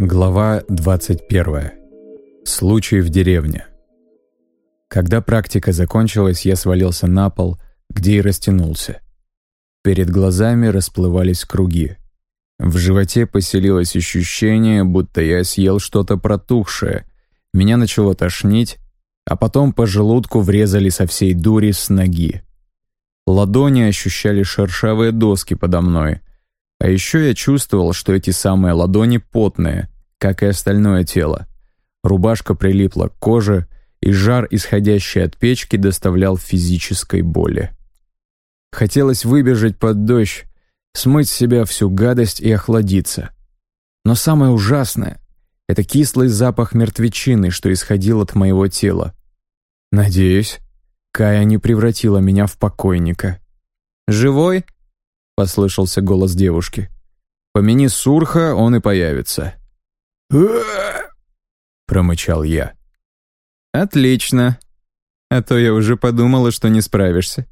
Глава 21. Случай в деревне. Когда практика закончилась, я свалился на пол, где и растянулся. Перед глазами расплывались круги. В животе поселилось ощущение, будто я съел что-то протухшее. Меня начало тошнить, а потом по желудку врезали со всей дури с ноги. Ладони ощущали шершавые доски подо мной. А еще я чувствовал, что эти самые ладони потные, как и остальное тело. Рубашка прилипла к коже, и жар, исходящий от печки, доставлял физической боли. Хотелось выбежать под дождь, смыть с себя всю гадость и охладиться. Но самое ужасное — это кислый запах мертвечины, что исходил от моего тела. Надеюсь, Кая не превратила меня в покойника. «Живой?» — послышался голос девушки. «Помяни Сурха, он и появится». промычал я. «Отлично. А то я уже подумала, что не справишься.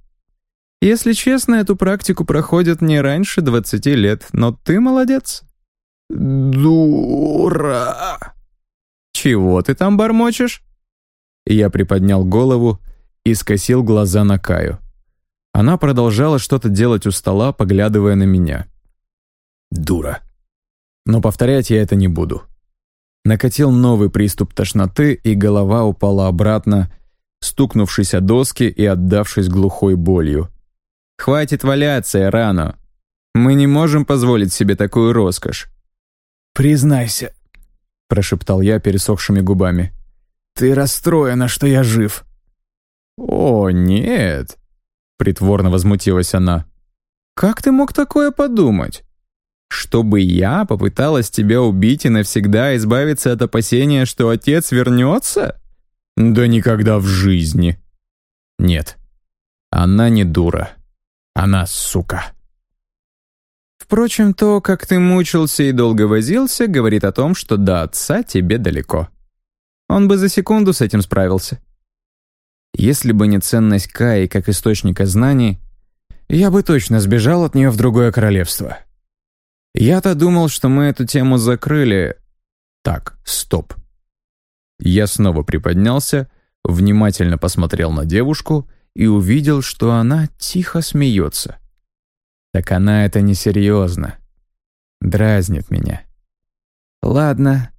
Если честно, эту практику проходят не раньше двадцати лет, но ты молодец». «Дура!» «Чего ты там бормочешь?» Я приподнял голову и скосил глаза на Каю. Она продолжала что-то делать у стола, поглядывая на меня. Дура. Но повторять я это не буду. Накатил новый приступ тошноты, и голова упала обратно, стукнувшись о доски и отдавшись глухой болью. «Хватит валяться, Эрано. Мы не можем позволить себе такую роскошь». «Признайся», — прошептал я пересохшими губами. «Ты расстроена, что я жив». «О, нет!» — притворно возмутилась она. «Как ты мог такое подумать? Чтобы я попыталась тебя убить и навсегда избавиться от опасения, что отец вернется? Да никогда в жизни!» «Нет, она не дура. Она сука». Впрочем, то, как ты мучился и долго возился, говорит о том, что до отца тебе далеко. Он бы за секунду с этим справился. Если бы не ценность Каи как источника знаний, я бы точно сбежал от нее в другое королевство. Я-то думал, что мы эту тему закрыли. Так, стоп. Я снова приподнялся, внимательно посмотрел на девушку и увидел, что она тихо смеется. Так она это несерьезно. Дразнит меня. Ладно,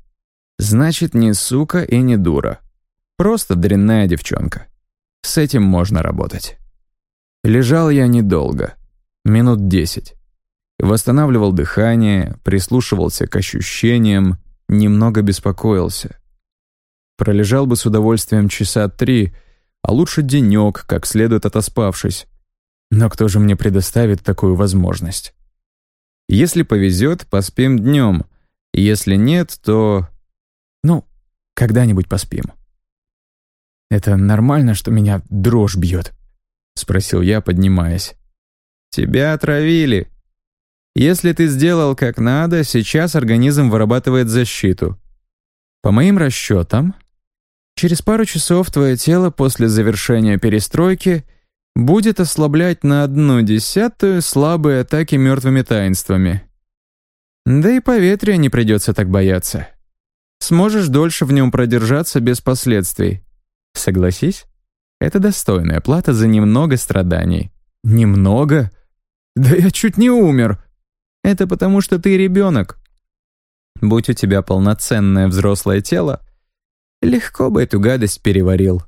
значит, не сука и не дура. Просто дрянная девчонка. С этим можно работать. Лежал я недолго, минут десять. Восстанавливал дыхание, прислушивался к ощущениям, немного беспокоился. Пролежал бы с удовольствием часа три, а лучше денек, как следует отоспавшись. Но кто же мне предоставит такую возможность? Если повезет, поспим днем. Если нет, то... Ну, когда-нибудь поспим. «Это нормально, что меня дрожь бьет?» — спросил я, поднимаясь. «Тебя отравили. Если ты сделал как надо, сейчас организм вырабатывает защиту. По моим расчетам, через пару часов твое тело после завершения перестройки будет ослаблять на одну десятую слабые атаки мертвыми таинствами. Да и поветрия не придется так бояться. Сможешь дольше в нем продержаться без последствий. Согласись, это достойная плата за немного страданий. Немного? Да я чуть не умер. Это потому, что ты ребенок. Будь у тебя полноценное взрослое тело, легко бы эту гадость переварил.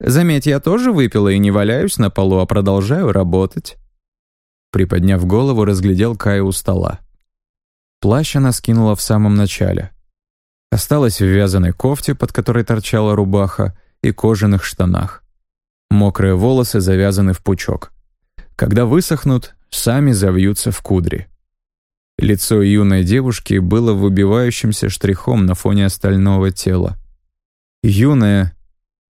Заметь, я тоже выпила и не валяюсь на полу, а продолжаю работать. Приподняв голову, разглядел Каю у стола. Плащ она скинула в самом начале. Осталась в вязаной кофте, под которой торчала рубаха, и кожаных штанах. Мокрые волосы завязаны в пучок. Когда высохнут, сами завьются в кудри. Лицо юной девушки было выбивающимся штрихом на фоне остального тела. Юная,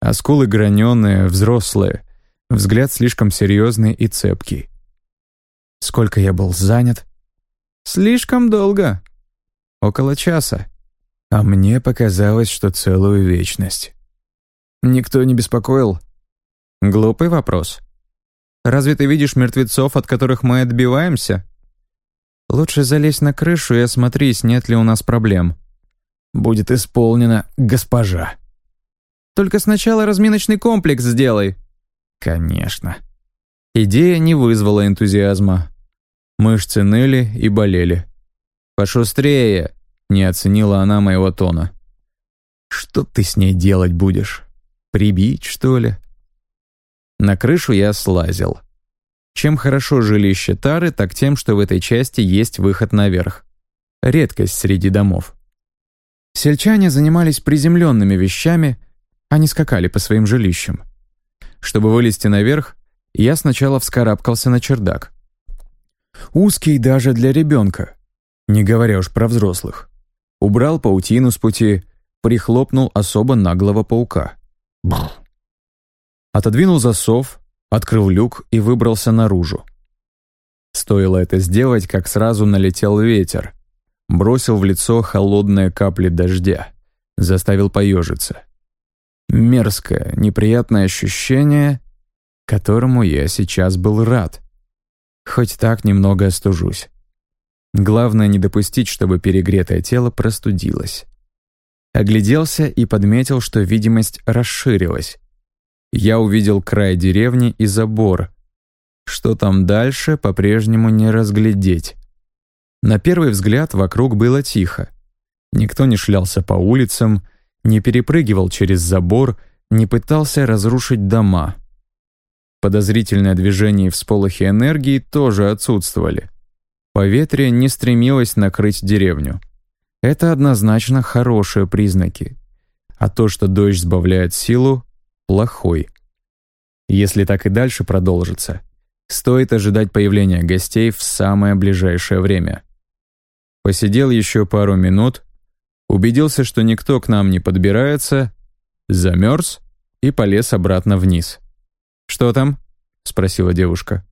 а скулы граненые, взрослые, взгляд слишком серьезный и цепкий. Сколько я был занят? Слишком долго. Около часа. А мне показалось, что целую вечность. Никто не беспокоил? Глупый вопрос. Разве ты видишь мертвецов, от которых мы отбиваемся? Лучше залезь на крышу и осмотрись, нет ли у нас проблем. будет исполнена госпожа. Только сначала разминочный комплекс сделай. Конечно. Идея не вызвала энтузиазма. Мышцы ныли и болели. «Пошустрее!» — не оценила она моего тона. «Что ты с ней делать будешь? Прибить, что ли?» На крышу я слазил. Чем хорошо жилище Тары, так тем, что в этой части есть выход наверх. Редкость среди домов. Сельчане занимались приземленными вещами, а не скакали по своим жилищам. Чтобы вылезти наверх, я сначала вскарабкался на чердак. Узкий даже для ребенка, не говоря уж про взрослых. Убрал паутину с пути, прихлопнул особо наглого паука. Бррр. Отодвинул засов, открыл люк и выбрался наружу. Стоило это сделать, как сразу налетел ветер. Бросил в лицо холодные капли дождя. Заставил поежиться. Мерзкое, неприятное ощущение, которому я сейчас был рад. Хоть так немного остужусь. Главное не допустить, чтобы перегретое тело простудилось. Огляделся и подметил, что видимость расширилась. Я увидел край деревни и забор. Что там дальше, по-прежнему не разглядеть. На первый взгляд вокруг было тихо. Никто не шлялся по улицам, не перепрыгивал через забор, не пытался разрушить дома. Подозрительное движение и всполохи энергии тоже отсутствовали. Поветрие не стремилось накрыть деревню. Это однозначно хорошие признаки. А то, что дождь сбавляет силу, плохой. Если так и дальше продолжится, стоит ожидать появления гостей в самое ближайшее время. Посидел еще пару минут, убедился, что никто к нам не подбирается, замерз и полез обратно вниз. «Что там?» — спросила девушка.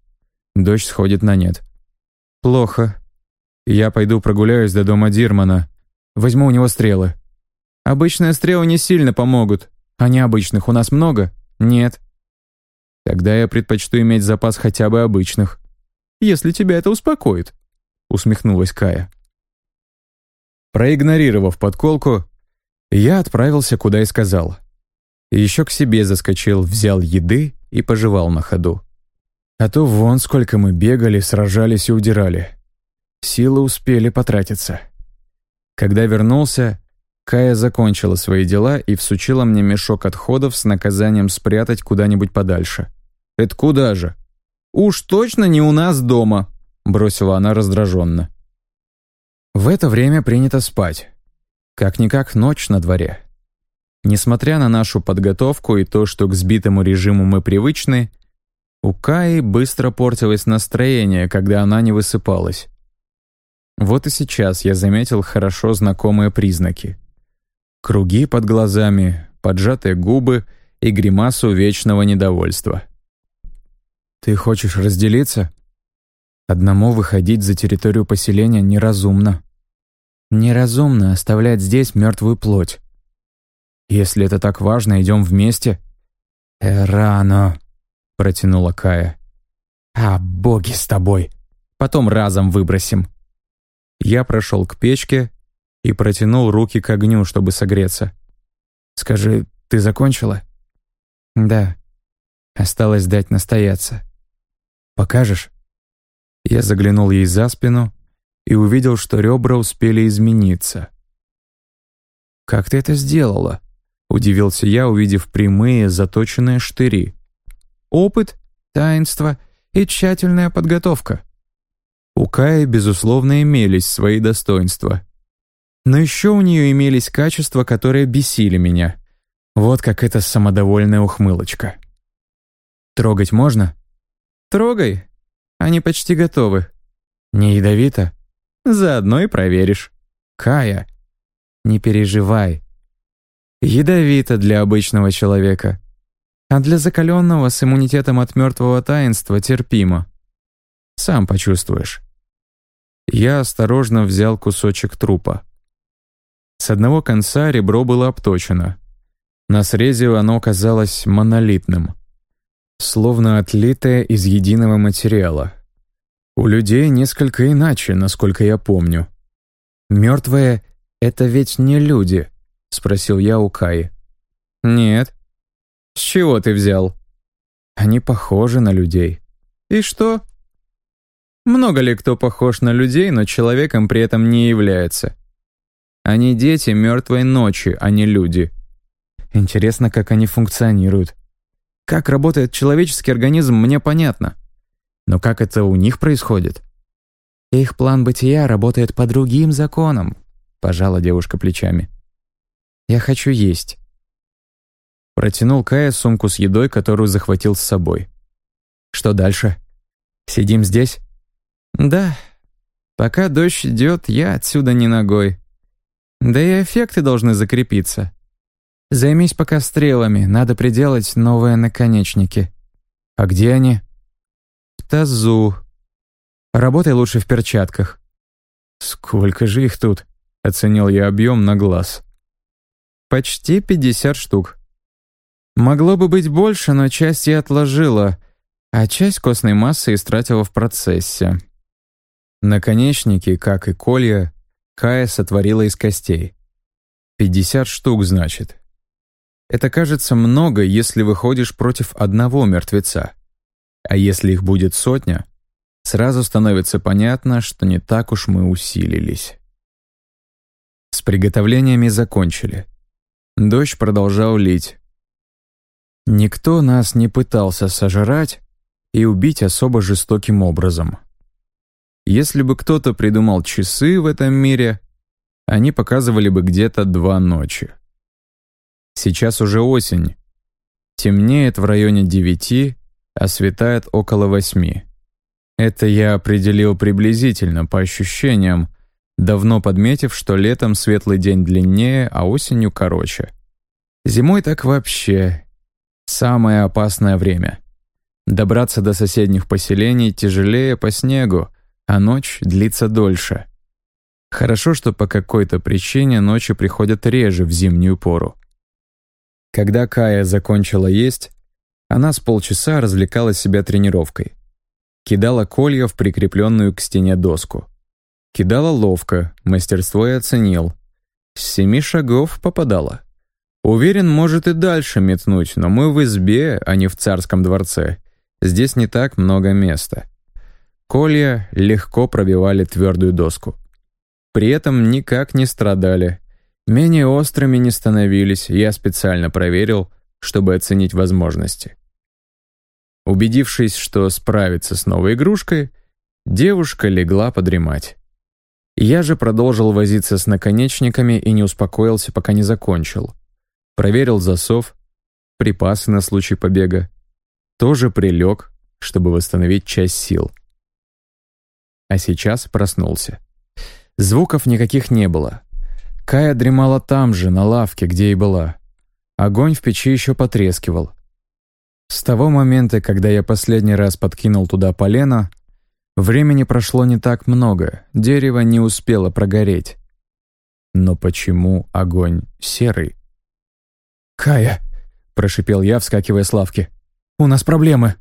Дождь сходит на нет. «Плохо. Я пойду прогуляюсь до дома Дирмана. Возьму у него стрелы. Обычные стрелы не сильно помогут. А необычных у нас много? Нет. Тогда я предпочту иметь запас хотя бы обычных. Если тебя это успокоит, усмехнулась Кая. Проигнорировав подколку, я отправился, куда и сказал. Еще к себе заскочил, взял еды и пожевал на ходу. А то вон сколько мы бегали, сражались и удирали. Силы успели потратиться. Когда вернулся, Кая закончила свои дела и всучила мне мешок отходов с наказанием спрятать куда-нибудь подальше. «Это куда же?» «Уж точно не у нас дома», — бросила она раздраженно. В это время принято спать. Как-никак ночь на дворе. Несмотря на нашу подготовку и то, что к сбитому режиму мы привычны, у Каи быстро портилось настроение, когда она не высыпалась. Вот и сейчас я заметил хорошо знакомые признаки. Круги под глазами, поджатые губы и гримасу вечного недовольства. «Ты хочешь разделиться?» Одному выходить за территорию поселения неразумно. Неразумно оставлять здесь мертвую плоть. Если это так важно, идем вместе. «Э, рано», — протянула Кая. «А, боги с тобой. Потом разом выбросим». Я прошел к печке, и протянул руки к огню, чтобы согреться. «Скажи, ты закончила?» «Да. Осталось дать настояться. Покажешь?» Я заглянул ей за спину и увидел, что ребра успели измениться. «Как ты это сделала?» — удивился я, увидев прямые заточенные штыри. «Опыт, таинство и тщательная подготовка». У Каи, безусловно, имелись свои достоинства — но еще у нее имелись качества, которые бесили меня. Вот как эта самодовольная ухмылочка. «Трогать можно?» «Трогай. Они почти готовы». «Не ядовито?» «Заодно и проверишь». «Кая, не переживай. Ядовито для обычного человека, а для закаленного с иммунитетом от мертвого таинства терпимо. Сам почувствуешь». Я осторожно взял кусочек трупа. С одного конца ребро было обточено. На срезе оно казалось монолитным, словно отлитое из единого материала. У людей несколько иначе, насколько я помню. Мертвое «Это ведь не люди?» — спросил я у Каи. «Нет». «С чего ты взял?» «Они похожи на людей». «И что?» «Много ли кто похож на людей, но человеком при этом не является?» «Они дети мертвой ночи, а не люди». «Интересно, как они функционируют. Как работает человеческий организм, мне понятно. Но как это у них происходит?» «Их план бытия работает по другим законам», — пожала девушка плечами. «Я хочу есть». Протянул Кая сумку с едой, которую захватил с собой. «Что дальше? Сидим здесь?» «Да. Пока дождь идет, я отсюда не ногой. Да и эффекты должны закрепиться. Займись пока стрелами, надо приделать новые наконечники». «А где они?» «В тазу», Работай лучше в перчатках». «Сколько же их тут?» — оценил я объем на глаз. «Почти пятьдесят штук. Могло бы быть больше, но часть я отложила, а часть костной массы истратила в процессе». Наконечники, как и колья, Кая сотворила из костей. «Пятьдесят штук, значит. Это кажется много, если выходишь против одного мертвеца. А если их будет сотня, сразу становится понятно, что не так уж мы усилились. С приготовлениями закончили. Дождь продолжал лить. Никто нас не пытался сожрать и убить особо жестоким образом. Если бы кто-то придумал часы в этом мире, они показывали бы где-то два ночи. Сейчас уже осень. Темнеет в районе девяти, а светает около восьми. Это я определил приблизительно, по ощущениям, давно подметив, что летом светлый день длиннее, а осенью короче. Зимой так вообще самое опасное время. Добраться до соседних поселений тяжелее по снегу, а ночь длится дольше. Хорошо, что по какой-то причине ночи приходят реже в зимнюю пору. Когда Кая закончила есть, она с полчаса развлекала себя тренировкой. Кидала колья в прикрепленную к стене доску. Кидала ловко, мастерство и оценил. С семи шагов попадала. Уверен, может и дальше метнуть, но мы в избе, а не в царском дворце. Здесь не так много места. Колья легко пробивали твердую доску. При этом никак не страдали. Менее острыми не становились, я специально проверил, чтобы оценить возможности. Убедившись, что справится с новой игрушкой, девушка легла подремать. Я же продолжил возиться с наконечниками и не успокоился, пока не закончил. Проверил засов, припасы на случай побега. Тоже прилег, чтобы восстановить часть сил. А сейчас проснулся. Звуков никаких не было. Кая дремала там же, на лавке, где и была. Огонь в печи еще потрескивал. С того момента, когда я последний раз подкинул туда полено, времени прошло не так много, дерево не успело прогореть. Но почему огонь серый? «Кая!» — прошипел я, вскакивая с лавки. «У нас проблемы!»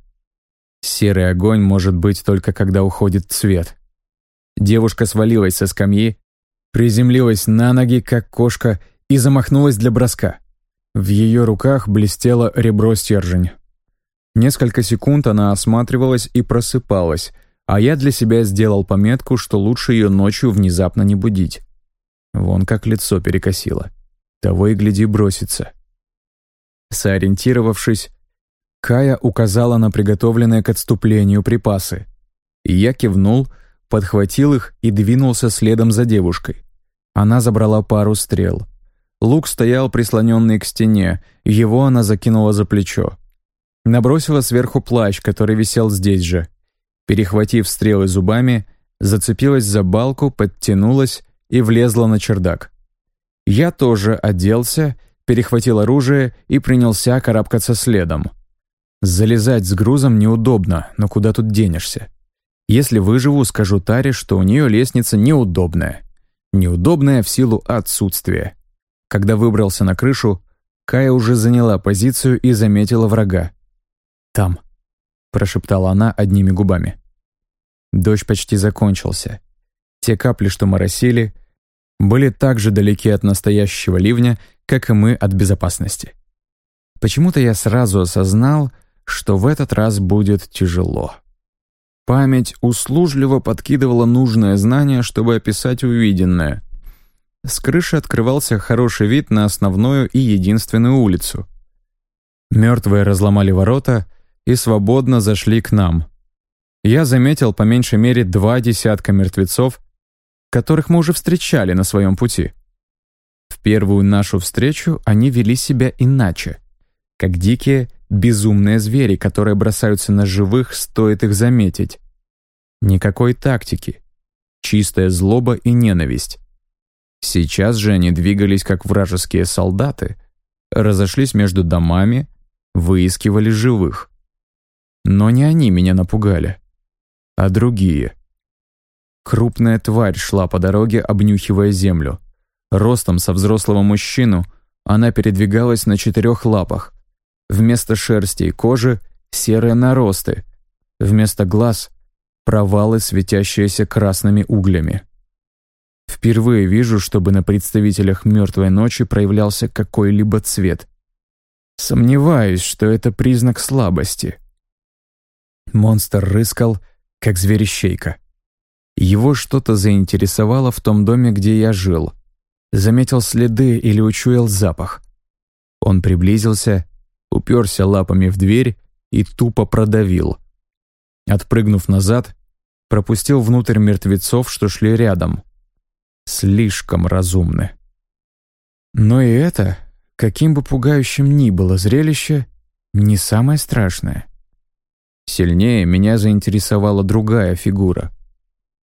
Серый огонь может быть только когда уходит цвет. Девушка свалилась со скамьи, приземлилась на ноги, как кошка, и замахнулась для броска. В ее руках блестело ребро стержень. Несколько секунд она осматривалась и просыпалась, а я для себя сделал пометку, что лучше ее ночью внезапно не будить. Вон как лицо перекосило. Того и гляди бросится. Сориентировавшись, Кая указала на приготовленные к отступлению припасы. Я кивнул, подхватил их и двинулся следом за девушкой. Она забрала пару стрел. Лук стоял прислоненный к стене, его она закинула за плечо. Набросила сверху плащ, который висел здесь же. Перехватив стрелы зубами, зацепилась за балку, подтянулась и влезла на чердак. Я тоже оделся, перехватил оружие и принялся карабкаться следом. Залезать с грузом неудобно, но куда тут денешься? Если выживу, скажу Таре, что у нее лестница неудобная. Неудобная в силу отсутствия. Когда выбрался на крышу, Кая уже заняла позицию и заметила врага. «Там», — прошептала она одними губами. Дождь почти закончился. Те капли, что моросили, были так же далеки от настоящего ливня, как и мы от безопасности. Почему-то я сразу осознал, что в этот раз будет тяжело. Память услужливо подкидывала нужное знание, чтобы описать увиденное. С крыши открывался хороший вид на основную и единственную улицу. Мертвые разломали ворота и свободно зашли к нам. Я заметил по меньшей мере два десятка мертвецов, которых мы уже встречали на своем пути. В первую нашу встречу они вели себя иначе, как дикие, безумные звери, которые бросаются на живых, стоит их заметить. Никакой тактики, чистая злоба и ненависть. Сейчас же они двигались как вражеские солдаты, разошлись между домами, выискивали живых. Но не они меня напугали, а другие. Крупная тварь шла по дороге, обнюхивая землю. Ростом со взрослого мужчину она передвигалась на четырех лапах. Вместо шерсти и кожи — серые наросты. Вместо глаз — провалы, светящиеся красными углями. Впервые вижу, чтобы на представителях мертвой ночи проявлялся какой-либо цвет. Сомневаюсь, что это признак слабости. Монстр рыскал, как зверещейка. Его что-то заинтересовало в том доме, где я жил. Заметил следы или учуял запах. Он приблизился, уперся лапами в дверь и тупо продавил. Отпрыгнув назад, пропустил внутрь мертвецов, что шли рядом. Слишком разумны. Но и это, каким бы пугающим ни было зрелище, не самое страшное. Сильнее меня заинтересовала другая фигура.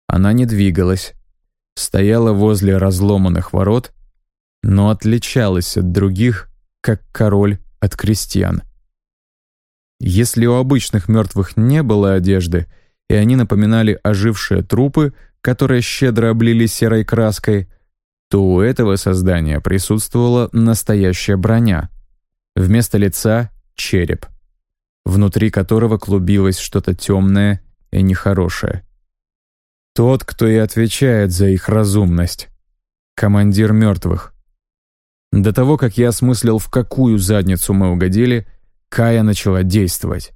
Она не двигалась, стояла возле разломанных ворот, но отличалась от других, как король от крестьян. Если у обычных мертвых не было одежды, и они напоминали ожившие трупы, которые щедро облили серой краской, то у этого создания присутствовала настоящая броня. Вместо лица — череп, внутри которого клубилось что-то темное и нехорошее. Тот, кто и отвечает за их разумность. Командир мертвых. До того, как я осмыслил, в какую задницу мы угодили, Кая начала действовать.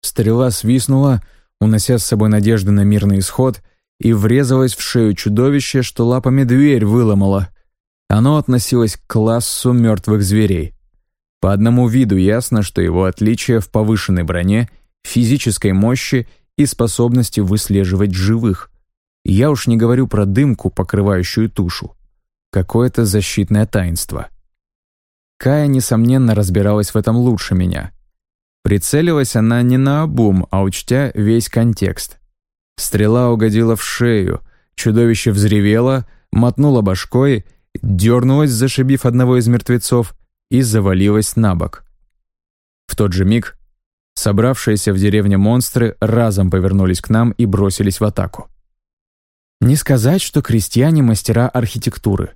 Стрела свистнула, унося с собой надежды на мирный исход, и врезалась в шею чудовища, что лапами дверь выломало. Оно относилось к классу мертвых зверей. По одному виду ясно, что его отличие в повышенной броне, физической мощи и способности выслеживать живых. Я уж не говорю про дымку, покрывающую тушу. Какое-то защитное таинство. Кая, несомненно, разбиралась в этом лучше меня. Прицелилась она не на обум, а учтя весь контекст. Стрела угодила в шею, чудовище взревело, мотнуло башкой, дернулось, зашибив одного из мертвецов, и завалилась на бок. В тот же миг Собравшиеся в деревне монстры разом повернулись к нам и бросились в атаку. Не сказать, что крестьяне мастера архитектуры.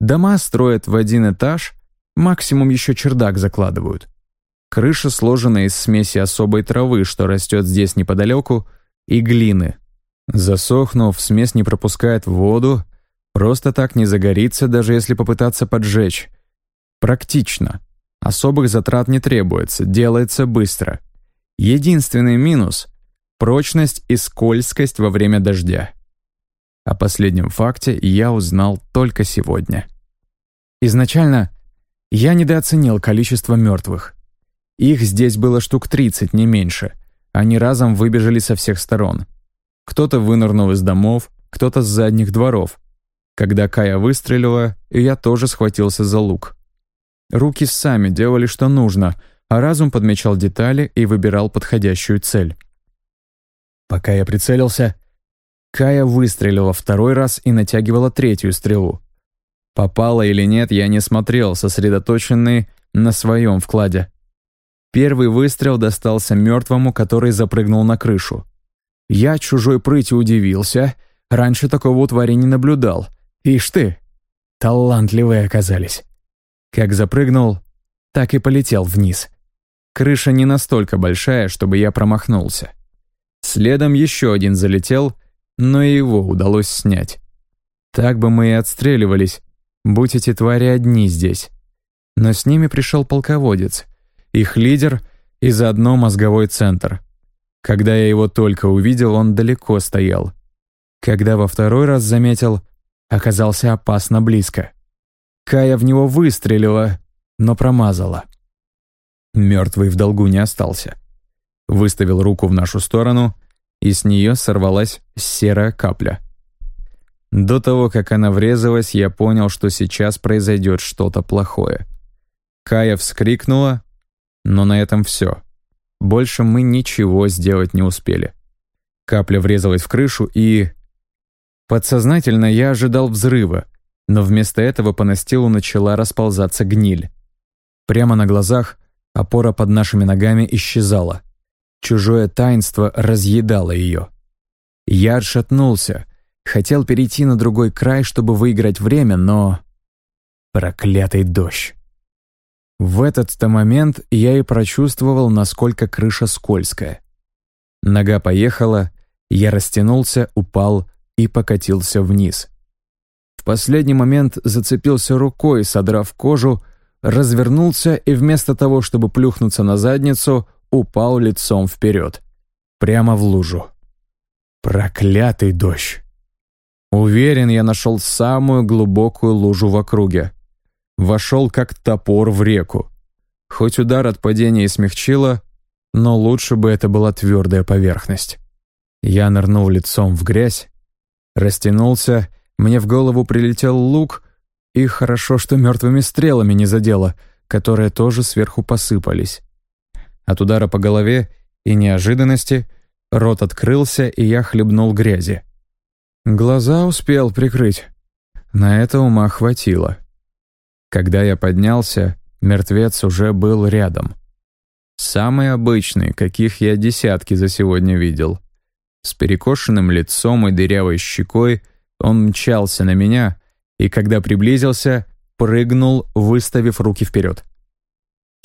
Дома строят в один этаж, максимум еще чердак закладывают. Крыша сложена из смеси особой травы, что растет здесь неподалеку, и глины. Засохнув, смесь не пропускает воду, просто так не загорится, даже если попытаться поджечь. Практично. Особых затрат не требуется, делается быстро. Единственный минус — прочность и скользкость во время дождя. О последнем факте я узнал только сегодня. Изначально я недооценил количество мертвых. Их здесь было штук 30, не меньше. Они разом выбежали со всех сторон. Кто-то вынырнул из домов, кто-то с задних дворов. Когда Кая выстрелила, я тоже схватился за лук. Руки сами делали, что нужно — а разум подмечал детали и выбирал подходящую цель. Пока я прицелился, Кая выстрелила второй раз и натягивала третью стрелу. Попала или нет, я не смотрел, сосредоточенный на своем вкладе. Первый выстрел достался мертвому, который запрыгнул на крышу. Я чужой прыти удивился, раньше такого у твари не наблюдал. Ишь ты, талантливые оказались. Как запрыгнул, так и полетел вниз. Крыша не настолько большая, чтобы я промахнулся. Следом еще один залетел, но и его удалось снять. Так бы мы и отстреливались, будь эти твари одни здесь. Но с ними пришел полководец, их лидер и заодно мозговой центр. Когда я его только увидел, он далеко стоял. Когда во второй раз заметил, оказался опасно близко. Кая в него выстрелила, но промазала. Мертвый в долгу не остался. Выставил руку в нашу сторону, и с нее сорвалась серая капля. До того, как она врезалась, я понял, что сейчас произойдет что-то плохое. Кая вскрикнула, но на этом все. Больше мы ничего сделать не успели. Капля врезалась в крышу и... Подсознательно я ожидал взрыва, но вместо этого по настилу начала расползаться гниль. Прямо на глазах опора под нашими ногами исчезала. Чужое таинство разъедало ее. Я отшатнулся, хотел перейти на другой край, чтобы выиграть время, но... Проклятый дождь. В этот-то момент я и прочувствовал, насколько крыша скользкая. Нога поехала, я растянулся, упал и покатился вниз. В последний момент зацепился рукой, содрав кожу, развернулся и вместо того, чтобы плюхнуться на задницу, упал лицом вперед. Прямо в лужу. Проклятый дождь. Уверен, я нашел самую глубокую лужу в округе. Вошел как топор в реку. Хоть удар от падения и смягчило, но лучше бы это была твердая поверхность. Я нырнул лицом в грязь, растянулся, мне в голову прилетел лук, и хорошо, что мертвыми стрелами не задело, которые тоже сверху посыпались. От удара по голове и неожиданности рот открылся, и я хлебнул грязи. Глаза успел прикрыть. На это ума хватило. Когда я поднялся, мертвец уже был рядом. Самый обычный, каких я десятки за сегодня видел. С перекошенным лицом и дырявой щекой он мчался на меня, и когда приблизился, прыгнул, выставив руки вперед.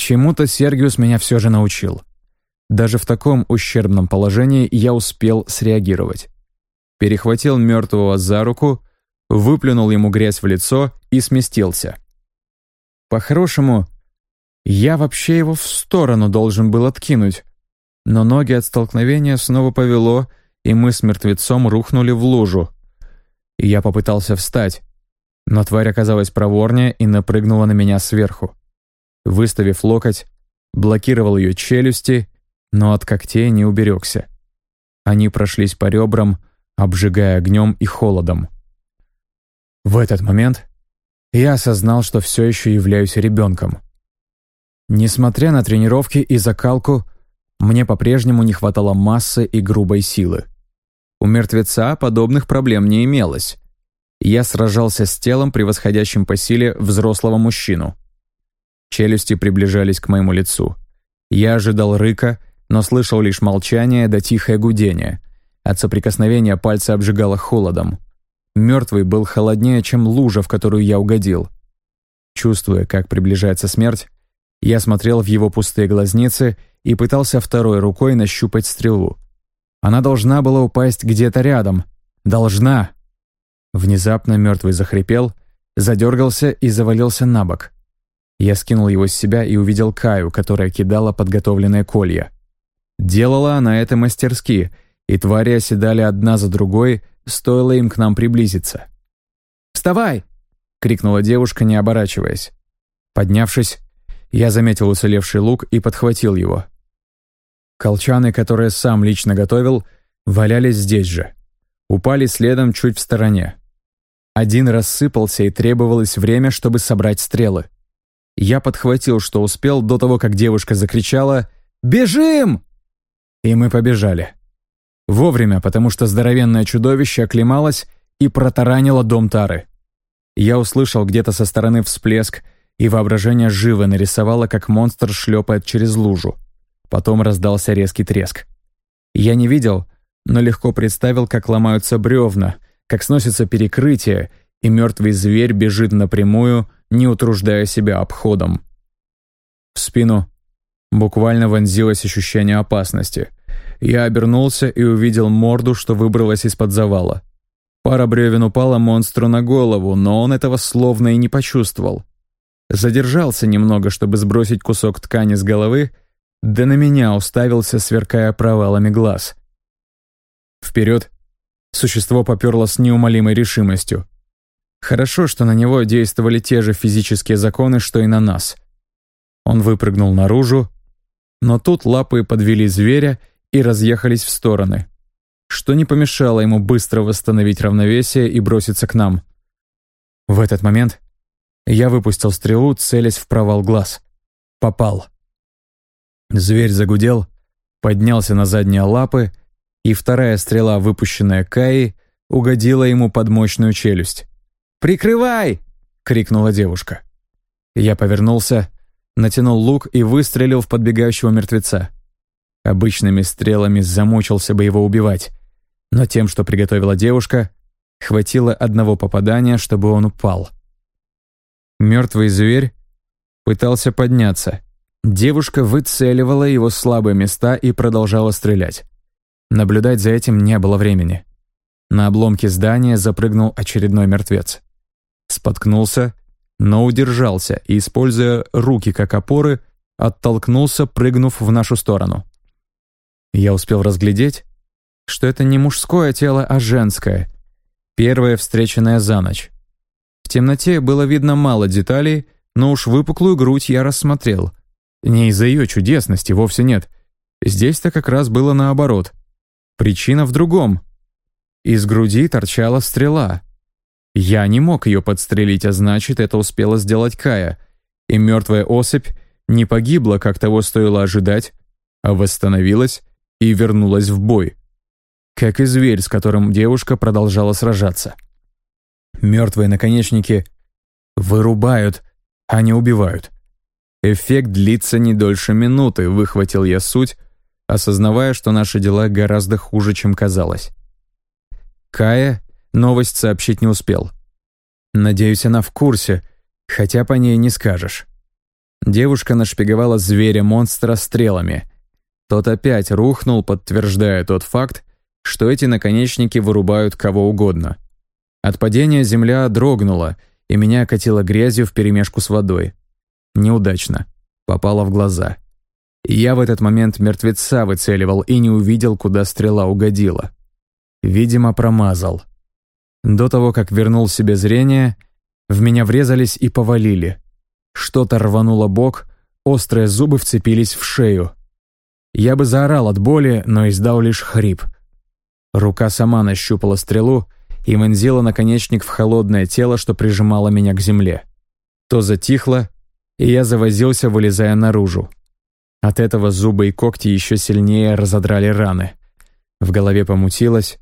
Чему-то Сергиус меня все же научил. Даже в таком ущербном положении я успел среагировать. Перехватил мертвого за руку, выплюнул ему грязь в лицо и сместился. По-хорошему, я вообще его в сторону должен был откинуть. Но ноги от столкновения снова повело, и мы с мертвецом рухнули в лужу. Я попытался встать, но тварь оказалась проворнее и напрыгнула на меня сверху. Выставив локоть, блокировал ее челюсти, но от когтей не уберегся. Они прошлись по ребрам, обжигая огнем и холодом. В этот момент я осознал, что все еще являюсь ребенком. Несмотря на тренировки и закалку, мне по-прежнему не хватало массы и грубой силы. У мертвеца подобных проблем не имелось. Я сражался с телом, превосходящим по силе взрослого мужчину. Челюсти приближались к моему лицу. Я ожидал рыка, но слышал лишь молчание да тихое гудение. От соприкосновения пальца обжигало холодом. Мертвый был холоднее, чем лужа, в которую я угодил. Чувствуя, как приближается смерть, я смотрел в его пустые глазницы и пытался второй рукой нащупать стрелу. Она должна была упасть где-то рядом. Должна! Внезапно мертвый захрипел, задергался и завалился на бок. Я скинул его с себя и увидел Каю, которая кидала подготовленные колья. Делала она это мастерски, и твари оседали одна за другой, стоило им к нам приблизиться. «Вставай!» — крикнула девушка, не оборачиваясь. Поднявшись, я заметил уцелевший лук и подхватил его. Колчаны, которые сам лично готовил, валялись здесь же. Упали следом чуть в стороне. Один рассыпался, и требовалось время, чтобы собрать стрелы. Я подхватил, что успел, до того, как девушка закричала «Бежим!» И мы побежали. Вовремя, потому что здоровенное чудовище оклемалось и протаранило дом Тары. Я услышал где-то со стороны всплеск, и воображение живо нарисовало, как монстр шлепает через лужу. Потом раздался резкий треск. Я не видел, но легко представил, как ломаются бревна, как сносится перекрытие, и мертвый зверь бежит напрямую, не утруждая себя обходом. В спину буквально вонзилось ощущение опасности. Я обернулся и увидел морду, что выбралась из-под завала. Пара бревен упала монстру на голову, но он этого словно и не почувствовал. Задержался немного, чтобы сбросить кусок ткани с головы, да на меня уставился, сверкая провалами глаз. Вперед существо поперло с неумолимой решимостью. Хорошо, что на него действовали те же физические законы, что и на нас. Он выпрыгнул наружу, но тут лапы подвели зверя и разъехались в стороны, что не помешало ему быстро восстановить равновесие и броситься к нам. В этот момент я выпустил стрелу, целясь в провал глаз. Попал. Зверь загудел, поднялся на задние лапы, и вторая стрела, выпущенная Каи, угодила ему под мощную челюсть. «Прикрывай!» — крикнула девушка. Я повернулся, натянул лук и выстрелил в подбегающего мертвеца. Обычными стрелами замучился бы его убивать, но тем, что приготовила девушка, хватило одного попадания, чтобы он упал. Мертвый зверь пытался подняться. Девушка выцеливала его слабые места и продолжала стрелять. Наблюдать за этим не было времени. На обломке здания запрыгнул очередной мертвец. Споткнулся, но удержался и, используя руки как опоры, оттолкнулся, прыгнув в нашу сторону. Я успел разглядеть, что это не мужское тело, а женское, первое встреченное за ночь. В темноте было видно мало деталей, но уж выпуклую грудь я рассмотрел. Не из-за ее чудесности, вовсе нет. Здесь-то как раз было наоборот. Причина в другом. Из груди торчала стрела. Я не мог ее подстрелить, а значит, это успела сделать Кая. И мертвая особь не погибла, как того стоило ожидать, а восстановилась и вернулась в бой. Как и зверь, с которым девушка продолжала сражаться. Мертвые наконечники вырубают, а не убивают. Эффект длится не дольше минуты, выхватил я суть, осознавая, что наши дела гораздо хуже, чем казалось. Кая новость сообщить не успел. Надеюсь, она в курсе, хотя по ней не скажешь. Девушка нашпиговала зверя-монстра стрелами. Тот опять рухнул, подтверждая тот факт, что эти наконечники вырубают кого угодно. От падения земля дрогнула, и меня окатило грязью вперемешку с водой. Неудачно. Попала в глаза. Я в этот момент мертвеца выцеливал и не увидел, куда стрела угодила. Видимо, промазал. До того, как вернул себе зрение, в меня врезались и повалили. Что-то рвануло бок, острые зубы вцепились в шею. Я бы заорал от боли, но издал лишь хрип. Рука сама нащупала стрелу и вонзила наконечник в холодное тело, что прижимало меня к земле. То затихло, и я завозился, вылезая наружу. От этого зубы и когти еще сильнее разодрали раны. В голове помутилось,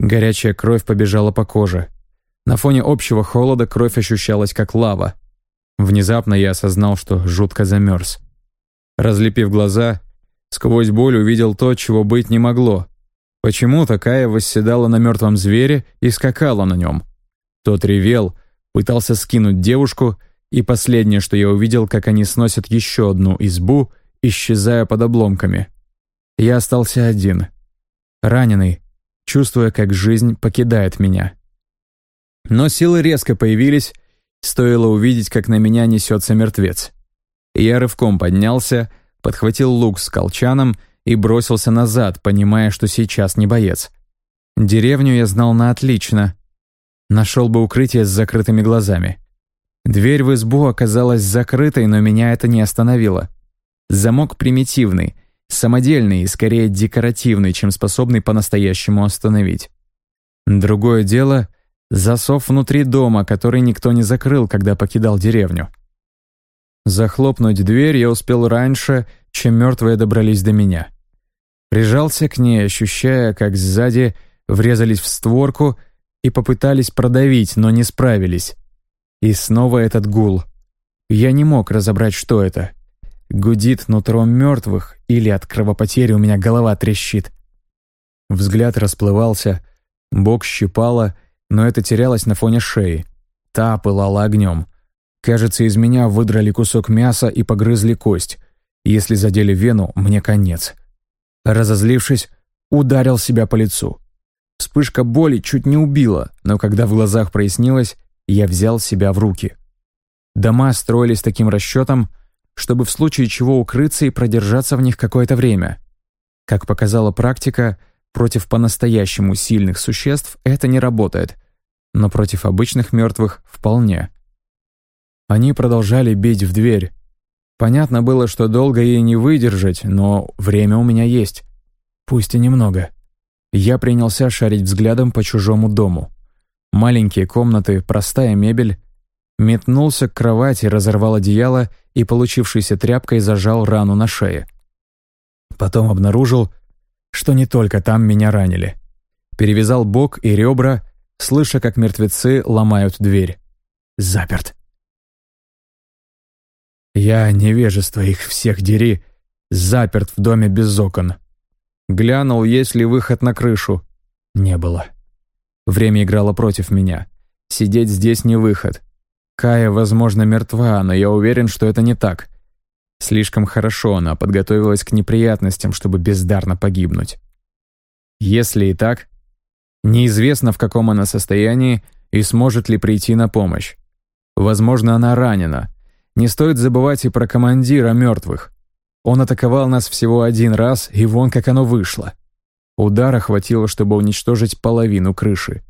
горячая кровь побежала по коже. На фоне общего холода кровь ощущалась как лава. Внезапно я осознал, что жутко замерз. Разлепив глаза, сквозь боль увидел то, чего быть не могло. Почему такая восседала на мертвом звере и скакала на нем? Тот ревел, пытался скинуть девушку, и последнее, что я увидел, как они сносят еще одну избу — исчезая под обломками. Я остался один, раненый, чувствуя, как жизнь покидает меня. Но силы резко появились, стоило увидеть, как на меня несется мертвец. Я рывком поднялся, подхватил лук с колчаном и бросился назад, понимая, что сейчас не боец. Деревню я знал на отлично. Нашел бы укрытие с закрытыми глазами. Дверь в избу оказалась закрытой, но меня это не остановило. Замок примитивный, самодельный и скорее декоративный, чем способный по-настоящему остановить. Другое дело — засов внутри дома, который никто не закрыл, когда покидал деревню. Захлопнуть дверь я успел раньше, чем мертвые добрались до меня. Прижался к ней, ощущая, как сзади врезались в створку и попытались продавить, но не справились. И снова этот гул. Я не мог разобрать, что это. Гудит нутром мертвых или от кровопотери у меня голова трещит. Взгляд расплывался, бок щипало, но это терялось на фоне шеи. Та пылала огнем. Кажется, из меня выдрали кусок мяса и погрызли кость. Если задели вену, мне конец. Разозлившись, ударил себя по лицу. Вспышка боли чуть не убила, но когда в глазах прояснилось, я взял себя в руки. Дома строились таким расчетом, чтобы в случае чего укрыться и продержаться в них какое-то время. Как показала практика, против по-настоящему сильных существ это не работает, но против обычных мертвых вполне. Они продолжали бить в дверь. Понятно было, что долго ей не выдержать, но время у меня есть. Пусть и немного. Я принялся шарить взглядом по чужому дому. Маленькие комнаты, простая мебель. Метнулся к кровати, разорвал одеяло и получившейся тряпкой зажал рану на шее. Потом обнаружил, что не только там меня ранили. Перевязал бок и ребра, слыша, как мертвецы ломают дверь. Заперт. Я, невежество их всех дери, заперт в доме без окон. Глянул, есть ли выход на крышу. Не было. Время играло против меня. Сидеть здесь не выход. Кая, возможно, мертва, но я уверен, что это не так. Слишком хорошо она подготовилась к неприятностям, чтобы бездарно погибнуть. Если и так, неизвестно, в каком она состоянии и сможет ли прийти на помощь. Возможно, она ранена. Не стоит забывать и про командира мертвых. Он атаковал нас всего один раз, и вон как оно вышло. Удара хватило, чтобы уничтожить половину крыши.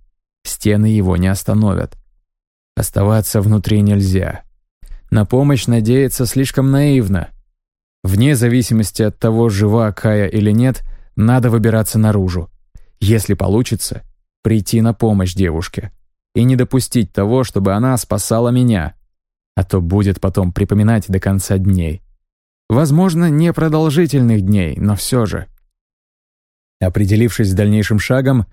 Стены его не остановят. Оставаться внутри нельзя. На помощь надеяться слишком наивно. Вне зависимости от того, жива Кая или нет, надо выбираться наружу. Если получится, прийти на помощь девушке. И не допустить того, чтобы она спасала меня. А то будет потом припоминать до конца дней. Возможно, не продолжительных дней, но все же. Определившись с дальнейшим шагом,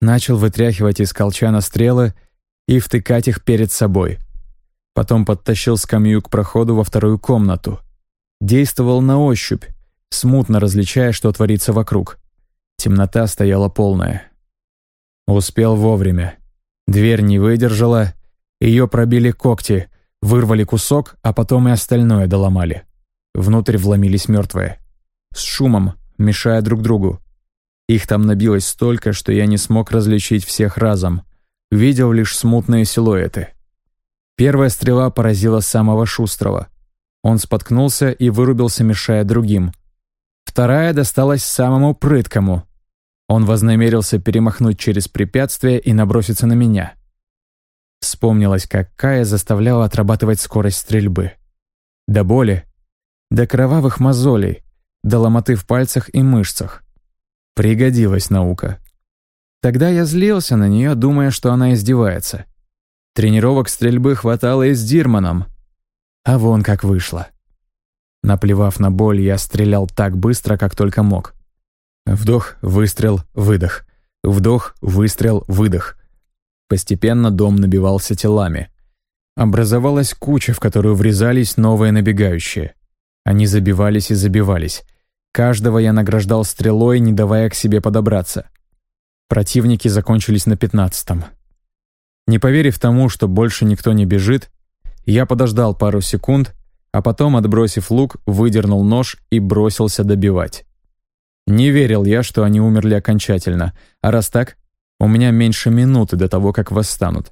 начал вытряхивать из колчана стрелы и втыкать их перед собой. Потом подтащил скамью к проходу во вторую комнату. Действовал на ощупь, смутно различая, что творится вокруг. Темнота стояла полная. Успел вовремя. Дверь не выдержала, ее пробили когти, вырвали кусок, а потом и остальное доломали. Внутрь вломились мертвые. С шумом, мешая друг другу. Их там набилось столько, что я не смог различить всех разом. Видел лишь смутные силуэты. Первая стрела поразила самого шустрого. Он споткнулся и вырубился, мешая другим. Вторая досталась самому прыткому. Он вознамерился перемахнуть через препятствие и наброситься на меня. Вспомнилось, как Кая заставляла отрабатывать скорость стрельбы. До боли, до кровавых мозолей, до ломоты в пальцах и мышцах. Пригодилась наука. Тогда я злился на нее, думая, что она издевается. Тренировок стрельбы хватало и с Дирманом. А вон как вышло. Наплевав на боль, я стрелял так быстро, как только мог. Вдох, выстрел, выдох. Вдох, выстрел, выдох. Постепенно дом набивался телами. Образовалась куча, в которую врезались новые набегающие. Они забивались и забивались. Каждого я награждал стрелой, не давая к себе подобраться. Противники закончились на пятнадцатом. Не поверив тому, что больше никто не бежит, я подождал пару секунд, а потом, отбросив лук, выдернул нож и бросился добивать. Не верил я, что они умерли окончательно, а раз так, у меня меньше минуты до того, как восстанут.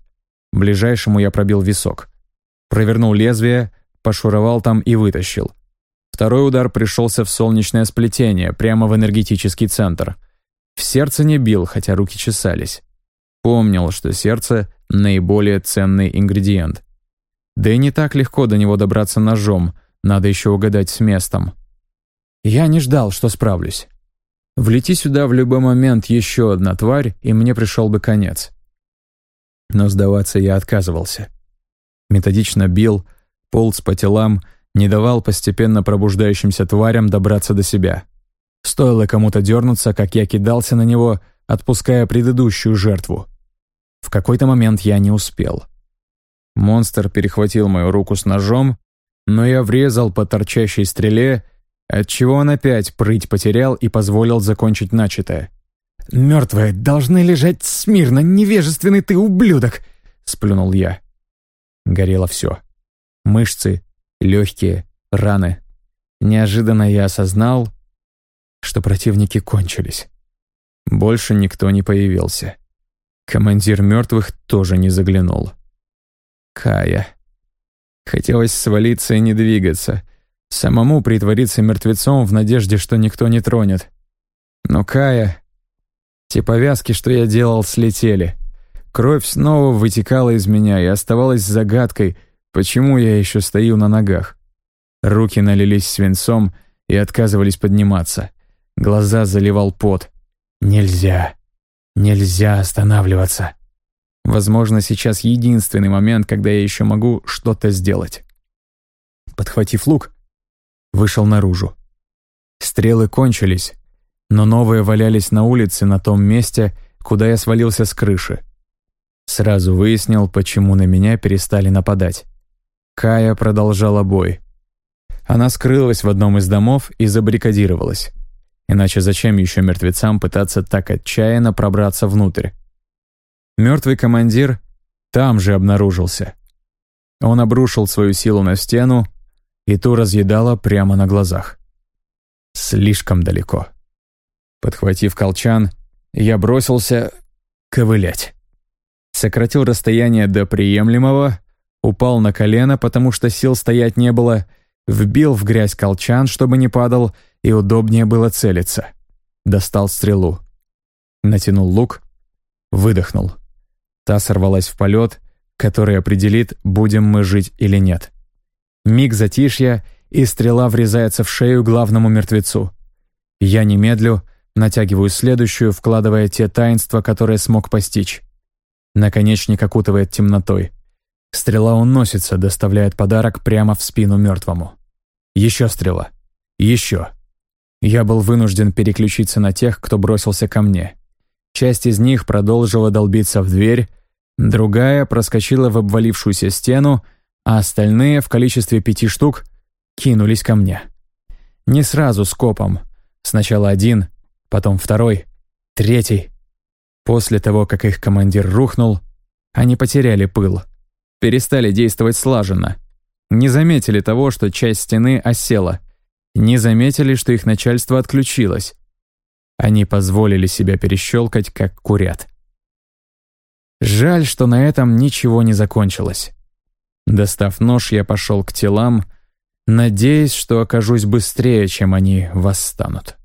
Ближайшему я пробил висок. Провернул лезвие, пошуровал там и вытащил. Второй удар пришелся в солнечное сплетение, прямо в энергетический центр. В сердце не бил, хотя руки чесались. Помнил, что сердце — наиболее ценный ингредиент. Да и не так легко до него добраться ножом, надо еще угадать с местом. Я не ждал, что справлюсь. Влети сюда в любой момент еще одна тварь, и мне пришел бы конец. Но сдаваться я отказывался. Методично бил, полз по телам — не давал постепенно пробуждающимся тварям добраться до себя. Стоило кому-то дернуться, как я кидался на него, отпуская предыдущую жертву. В какой-то момент я не успел. Монстр перехватил мою руку с ножом, но я врезал по торчащей стреле, отчего он опять прыть потерял и позволил закончить начатое. «Мертвые должны лежать смирно, невежественный ты ублюдок!» — сплюнул я. Горело все. Мышцы, легкие, раны. Неожиданно я осознал, что противники кончились. Больше никто не появился. Командир мертвых тоже не заглянул. Кая. Хотелось свалиться и не двигаться. Самому притвориться мертвецом в надежде, что никто не тронет. Но Кая... Те повязки, что я делал, слетели. Кровь снова вытекала из меня и оставалась загадкой, почему я еще стою на ногах. Руки налились свинцом и отказывались подниматься. Глаза заливал пот. Нельзя. Нельзя останавливаться. Возможно, сейчас единственный момент, когда я еще могу что-то сделать. Подхватив лук, вышел наружу. Стрелы кончились, но новые валялись на улице на том месте, куда я свалился с крыши. Сразу выяснил, почему на меня перестали нападать. Кая продолжала бой. Она скрылась в одном из домов и забаррикадировалась. Иначе зачем еще мертвецам пытаться так отчаянно пробраться внутрь? Мертвый командир там же обнаружился. Он обрушил свою силу на стену, и ту разъедало прямо на глазах. Слишком далеко. Подхватив колчан, я бросился ковылять. Сократил расстояние до приемлемого, упал на колено, потому что сил стоять не было, вбил в грязь колчан, чтобы не падал, и удобнее было целиться. Достал стрелу. Натянул лук, выдохнул. Та сорвалась в полет, который определит, будем мы жить или нет. Миг затишья, и стрела врезается в шею главному мертвецу. Я немедлю, натягиваю следующую, вкладывая те таинства, которые смог постичь. Наконечник окутывает темнотой. Стрела уносится, доставляет подарок прямо в спину мертвому. Еще стрела. Еще. Я был вынужден переключиться на тех, кто бросился ко мне. Часть из них продолжила долбиться в дверь, другая проскочила в обвалившуюся стену, а остальные в количестве пяти штук кинулись ко мне. Не сразу скопом. Сначала один, потом второй, третий. После того, как их командир рухнул, они потеряли пыл, перестали действовать слаженно — не заметили того, что часть стены осела. Не заметили, что их начальство отключилось. Они позволили себя перещелкать, как курят. Жаль, что на этом ничего не закончилось. Достав нож, я пошел к телам, надеясь, что окажусь быстрее, чем они восстанут.